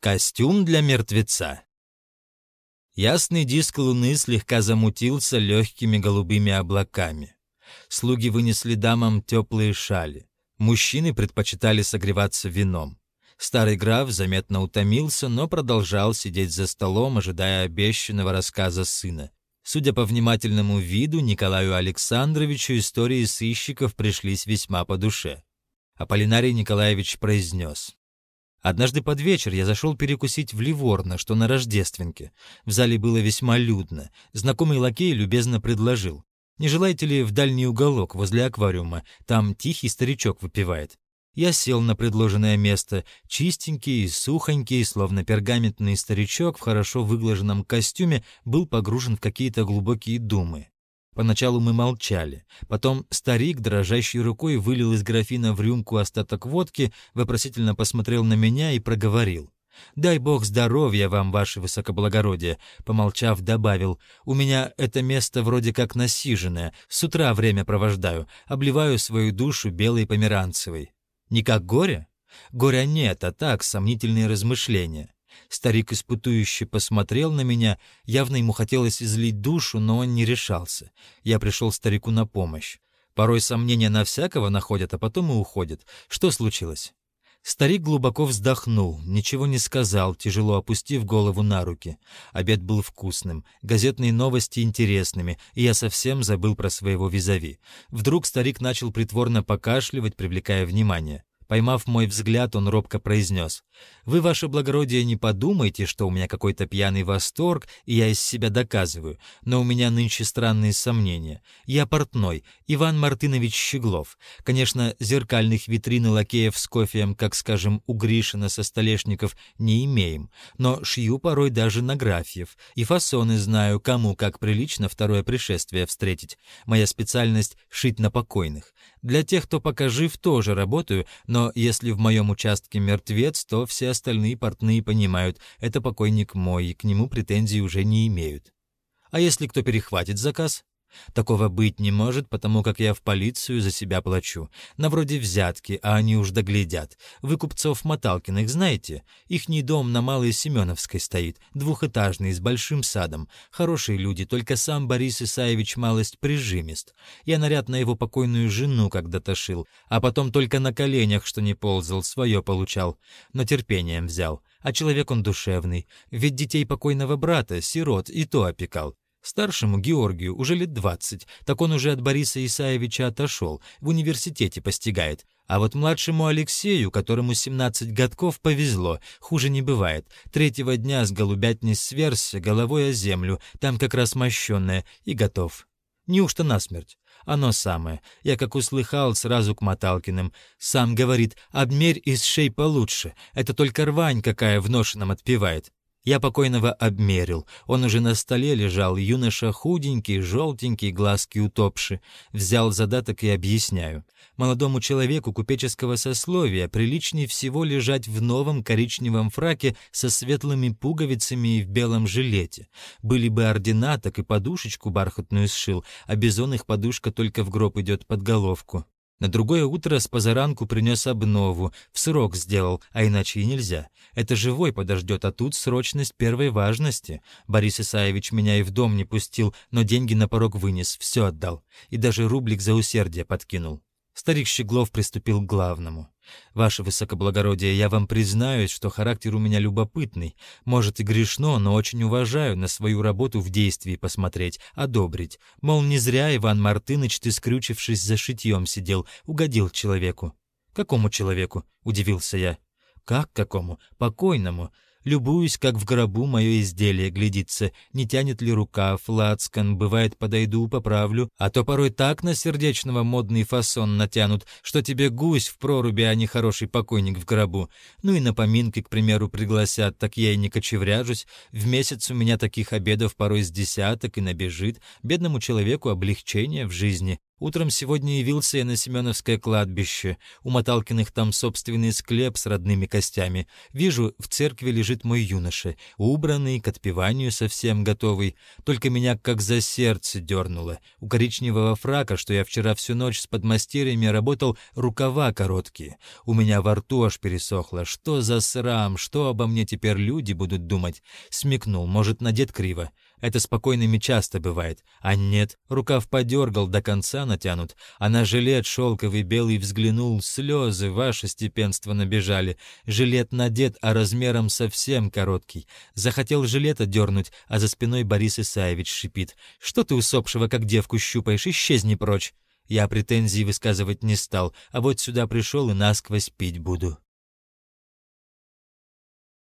Костюм для мертвеца. Ясный диск луны слегка замутился легкими голубыми облаками. Слуги вынесли дамам теплые шали. Мужчины предпочитали согреваться вином. Старый граф заметно утомился, но продолжал сидеть за столом, ожидая обещанного рассказа сына. Судя по внимательному виду, Николаю Александровичу истории сыщиков пришлись весьма по душе. Аполлинарий Николаевич произнес. Однажды под вечер я зашел перекусить в Ливорно, что на Рождественке. В зале было весьма людно. Знакомый лакей любезно предложил. «Не желаете ли в дальний уголок возле аквариума? Там тихий старичок выпивает». Я сел на предложенное место, чистенький и сухонький, словно пергаментный старичок в хорошо выглаженном костюме был погружен в какие-то глубокие думы. Поначалу мы молчали. Потом старик, дрожащей рукой, вылил из графина в рюмку остаток водки, вопросительно посмотрел на меня и проговорил. «Дай бог здоровья вам, ваше высокоблагородие», — помолчав, добавил. «У меня это место вроде как насиженное. С утра время провождаю, обливаю свою душу белой померанцевой». «Не как горе?» «Горя нет, а так, сомнительные размышления». Старик испытующе посмотрел на меня, явно ему хотелось излить душу, но он не решался. Я пришел старику на помощь. Порой сомнения на всякого находят, а потом и уходят. Что случилось? Старик глубоко вздохнул, ничего не сказал, тяжело опустив голову на руки. Обед был вкусным, газетные новости интересными, и я совсем забыл про своего визави. Вдруг старик начал притворно покашливать, привлекая внимание. Поймав мой взгляд, он робко произнес. «Вы, ваше благородие, не подумайте, что у меня какой-то пьяный восторг, и я из себя доказываю, но у меня нынче странные сомнения. Я портной, Иван Мартынович Щеглов. Конечно, зеркальных витрин и лакеев с кофеем, как, скажем, у Гришина со столешников, не имеем, но шью порой даже на графьев, и фасоны знаю, кому как прилично второе пришествие встретить. Моя специальность — шить на покойных. Для тех, кто пока жив, тоже работаю, но если в моем участке мертвец, то все остальные портные понимают, это покойник мой, и к нему претензий уже не имеют. А если кто перехватит заказ? Такого быть не может, потому как я в полицию за себя плачу. На вроде взятки, а они уж доглядят. Вы купцов Моталкиных знаете? Ихний дом на Малой Семеновской стоит, двухэтажный, с большим садом. Хорошие люди, только сам Борис Исаевич малость прижимист. Я наряд на его покойную жену когда-то шил, а потом только на коленях, что не ползал, свое получал. Но терпением взял. А человек он душевный, ведь детей покойного брата, сирот, и то опекал. Старшему Георгию уже лет двадцать, так он уже от Бориса Исаевича отошел, в университете постигает. А вот младшему Алексею, которому 17 годков, повезло, хуже не бывает. Третьего дня с голубятни сверся, головой о землю, там как раз мощенная, и готов. Неужто насмерть? Оно самое. Я как услыхал сразу к Моталкиным. Сам говорит, обмерь из шей получше. Это только рвань какая в ношеном отпевает. Я покойного обмерил. Он уже на столе лежал, юноша худенький, желтенький, глазки утопши. Взял задаток и объясняю. Молодому человеку купеческого сословия приличнее всего лежать в новом коричневом фраке со светлыми пуговицами и в белом жилете. Были бы ордена, так и подушечку бархатную сшил, а бизон их подушка только в гроб идет под головку. На другое утро с позаранку принес обнову, в срок сделал, а иначе и нельзя. Это живой подождет, а тут срочность первой важности. Борис Исаевич меня и в дом не пустил, но деньги на порог вынес, все отдал. И даже рублик за усердие подкинул. Старик Щеглов приступил к главному. «Ваше высокоблагородие, я вам признаюсь, что характер у меня любопытный. Может и грешно, но очень уважаю на свою работу в действии посмотреть, одобрить. Мол, не зря, Иван Мартыныч, ты, скрючившись за шитьем, сидел, угодил человеку». «Какому человеку?» — удивился я. «Как какому? Покойному. Любуюсь, как в гробу мое изделие глядится, не тянет ли рука, флацкан, бывает, подойду, поправлю, а то порой так на сердечного модный фасон натянут, что тебе гусь в проруби, а не хороший покойник в гробу. Ну и на поминки, к примеру, пригласят, так я и не кочевряжусь. В месяц у меня таких обедов порой с десяток и набежит. Бедному человеку облегчение в жизни. Утром сегодня явился я на Семеновское кладбище. У Моталкиных там собственный склеп с родными костями. Вижу, в церкви лежит мой юноша, убранный, к отпеванию совсем готовый. Только меня как за сердце дернуло. У коричневого фрака, что я вчера всю ночь с подмастерьями работал, рукава короткие. У меня во рту аж пересохло. Что за срам? Что обо мне теперь люди будут думать? Смекнул, может, надет криво. Это спокойными часто бывает. А нет, рукав подергал, до конца натянут, а на жилет шелковый белый взглянул, слезы, ваше степенство набежали. Жилет надет, а размером совсем короткий. Захотел жилета дернуть, а за спиной Борис Исаевич шипит. «Что ты усопшего, как девку щупаешь, исчезни прочь!» Я претензий высказывать не стал, а вот сюда пришел и насквозь пить буду.